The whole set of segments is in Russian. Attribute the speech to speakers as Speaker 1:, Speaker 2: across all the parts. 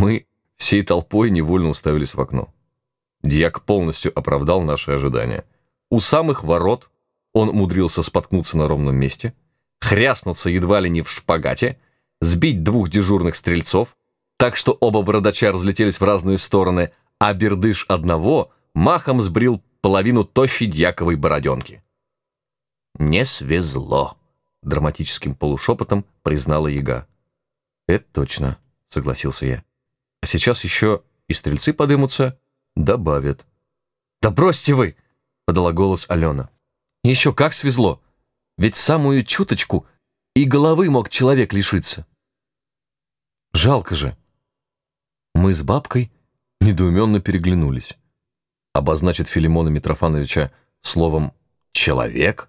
Speaker 1: Мы всей толпой невольно уставились в окно. Дьяк полностью оправдал наши ожидания. У самых ворот он умудрился споткнуться на ровном месте, хряснуться едва ли не в шпагате, сбить двух дежурных стрельцов, так что оба бородача разлетелись в разные стороны, а бердыш одного махом сбрил половину тощей дьяковой бороденки. «Не свезло», — драматическим полушепотом признала яга. «Это точно», — согласился я. «А сейчас еще и стрельцы подымутся, добавят». «Да бросьте вы!» — подала голос Алена. «Еще как свезло! Ведь самую чуточку и головы мог человек лишиться». «Жалко же!» Мы с бабкой недоуменно переглянулись. Обозначит Филимона Митрофановича словом «человек»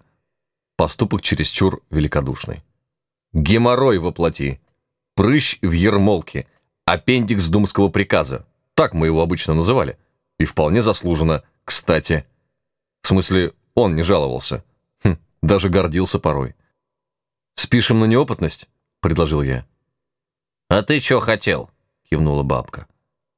Speaker 1: поступок чересчур великодушный. Геморрой воплоти, прыщ в ермолке, аппендикс думского приказа. Так мы его обычно называли. И вполне заслуженно, кстати. В смысле, он не жаловался. Хм, даже гордился порой. «Спишем на неопытность?» — предложил я.
Speaker 2: «А ты что хотел?» — кивнула бабка.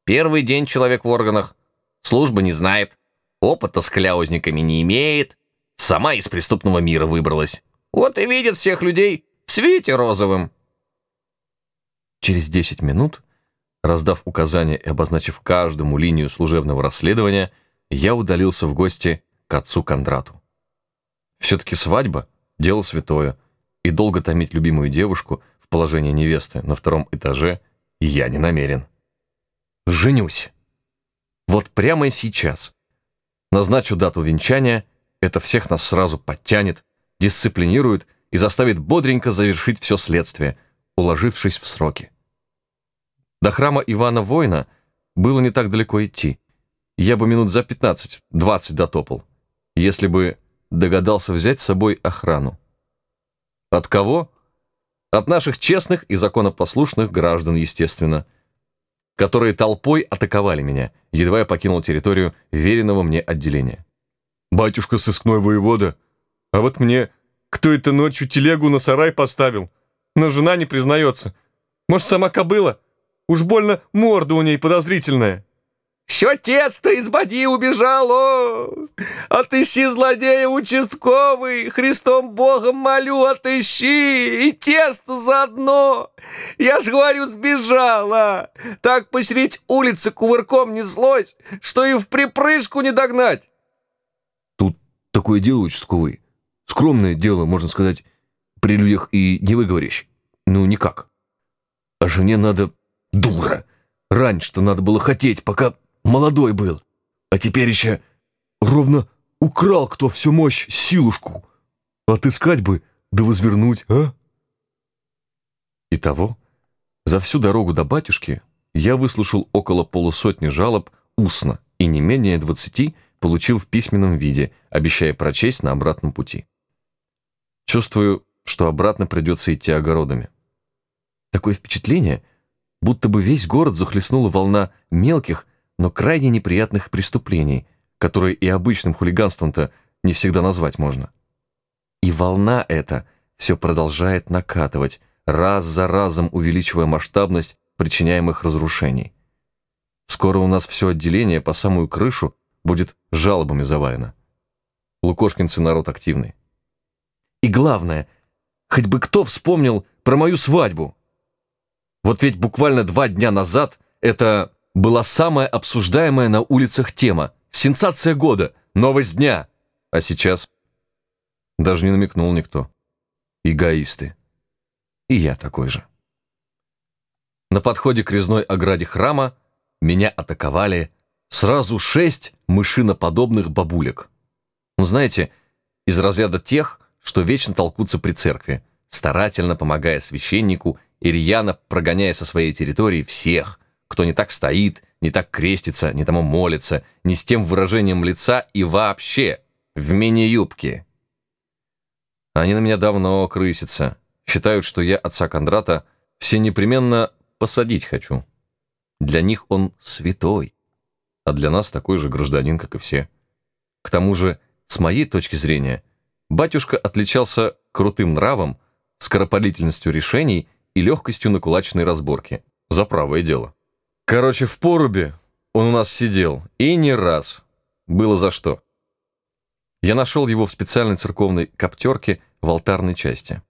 Speaker 2: «Первый день человек в органах. Служба не знает. Опыта с кляузниками не имеет. Сама из преступного мира выбралась. Вот и видит всех людей в свете розовым.
Speaker 1: Через 10 минут, раздав указания и обозначив каждому линию служебного расследования, я удалился в гости к отцу Кондрату. Все-таки свадьба — дело святое, и долго томить любимую девушку в положении невесты на втором этаже я не намерен. Женюсь. Вот прямо сейчас. Назначу дату венчания — это всех нас сразу подтянет, дисциплинирует и заставит бодренько завершить все следствие, уложившись в сроки. До храма Ивана Воина было не так далеко идти. Я бы минут за 15-20 дотопал, если бы догадался взять с собой охрану. От кого? От наших честных и законопослушных граждан, естественно, которые толпой атаковали меня, едва я покинул территорию веренного мне отделения батюшка сыскной воевода. А вот мне кто это ночью телегу на сарай поставил? Но жена не признается. Может, сама кобыла? Уж больно морда у ней подозрительная.
Speaker 3: Все тесто из боди убежало. Отыщи злодея участковый, Христом Богом молю, отыщи, и тесто заодно. Я ж говорю, сбежала. Так посередь улицы кувырком неслось, что и в припрыжку не догнать.
Speaker 1: Такое дело участковый. Скромное дело, можно сказать, при людях и не выговоришь. Ну, никак. А жене надо... Дура! Раньше-то надо было хотеть, пока молодой был. А теперь еще ровно украл кто всю мощь, силушку. Отыскать бы, да возвернуть, а? Итого, за всю дорогу до батюшки я выслушал около полусотни жалоб устно и не менее двадцати получил в письменном виде, обещая прочесть на обратном пути. Чувствую, что обратно придется идти огородами. Такое впечатление, будто бы весь город захлестнула волна мелких, но крайне неприятных преступлений, которые и обычным хулиганством-то не всегда назвать можно. И волна эта все продолжает накатывать, раз за разом увеличивая масштабность причиняемых разрушений. Скоро у нас все отделение по самую крышу будет жалобами завалено. Лукошкинцы народ активный. И главное, хоть бы кто вспомнил про мою свадьбу. Вот ведь буквально два дня назад это была самая обсуждаемая на улицах тема. Сенсация года, новость дня. А сейчас даже не намекнул никто. Эгоисты. И я такой же. На подходе к резной ограде храма меня атаковали сразу шесть мышиноподобных бабулек. Ну, знаете, из разряда тех, что вечно толкутся при церкви, старательно помогая священнику и рьяно прогоняя со своей территории всех, кто не так стоит, не так крестится, не тому молится, не с тем выражением лица и вообще в мини-юбке. Они на меня давно крысятся, считают, что я отца Кондрата все непременно посадить хочу. Для них он святой а для нас такой же гражданин, как и все. К тому же, с моей точки зрения, батюшка отличался крутым нравом, скоропалительностью решений и легкостью на кулачной разборке. За правое дело. Короче, в порубе он у нас сидел, и не раз. Было за что. Я нашел его в специальной церковной коптерке в алтарной части.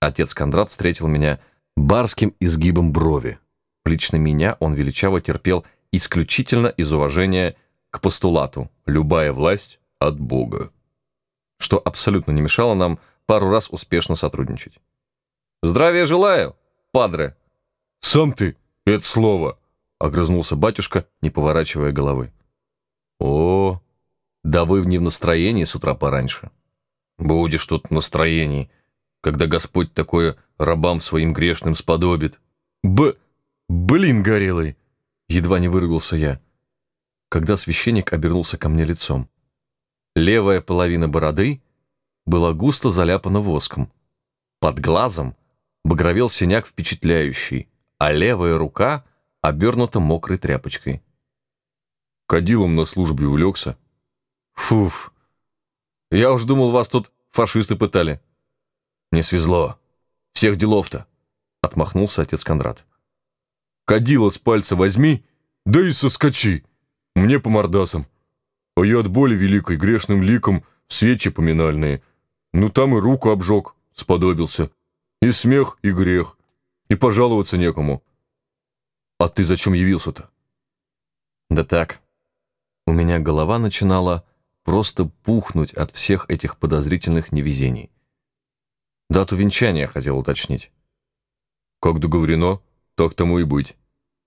Speaker 1: Отец Кондрат встретил меня барским изгибом брови. Лично меня он величаво терпел исключительно из уважения к постулату «любая власть от Бога», что абсолютно не мешало нам пару раз успешно сотрудничать. «Здравия желаю, падре!»
Speaker 4: «Сам ты, это слово!»
Speaker 1: — огрызнулся батюшка, не поворачивая головы. «О, да вы не в настроении с утра пораньше. Будешь тут в настроении, когда Господь такое рабам своим грешным сподобит. Б... блин горелый!» Едва не выругался я, когда священник обернулся ко мне лицом. Левая половина бороды была густо заляпана воском. Под глазом багровел синяк впечатляющий, а левая рука обернута мокрой тряпочкой.
Speaker 4: Кадилом на службе увлекся.
Speaker 1: Фуф, я уж думал, вас тут фашисты пытали. Не свезло. Всех делов-то, отмахнулся отец Кондрат.
Speaker 4: Кадила с пальца возьми, да и соскочи. Мне по мордасам. А я от боли великой грешным ликом в свечи поминальные. Ну там и руку обжег, сподобился. И смех, и грех. И пожаловаться некому. А ты зачем явился-то?
Speaker 1: Да так. У меня голова начинала просто пухнуть от всех этих подозрительных невезений. Дату венчания хотел уточнить.
Speaker 4: Как договорено, так тому и быть.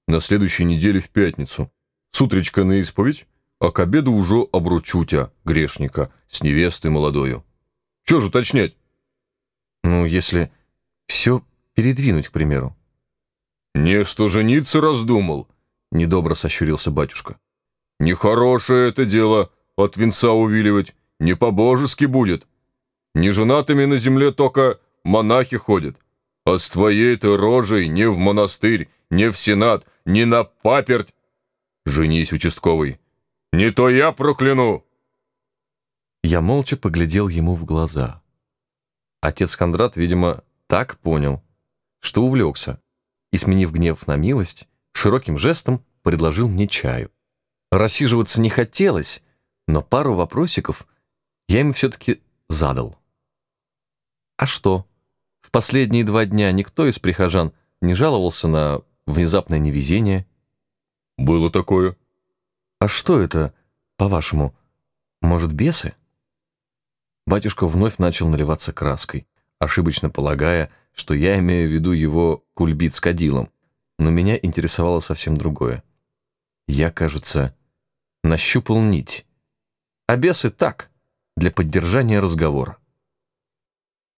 Speaker 4: На следующей неделе в пятницу. С утречка на исповедь, а к обеду уже обручу тебя, грешника, с невестой молодою. Че же уточнять?
Speaker 1: Ну, если все передвинуть, к примеру.
Speaker 4: «Не что жениться раздумал», — недобро сощурился батюшка. «Нехорошее это дело от венца увиливать, не по-божески будет. Не женатыми на земле только монахи ходят, а с твоей-то рожей не в монастырь, не в сенат, не на паперть. Женись, участковый, не то я прокляну!»
Speaker 1: Я молча поглядел ему в глаза. Отец Кондрат, видимо, так понял, что увлекся, и, сменив гнев на милость, широким жестом предложил мне чаю. Рассиживаться не хотелось, но пару вопросиков я ему все-таки задал. А что? В последние два дня никто из прихожан не жаловался на внезапное невезение?
Speaker 4: Было такое.
Speaker 1: А что это, по-вашему, может, бесы? Батюшка вновь начал наливаться краской, ошибочно полагая, что я имею в виду его кульбит с кадилом, но меня интересовало совсем другое. Я, кажется, нащупал нить. А бесы так, для поддержания разговора.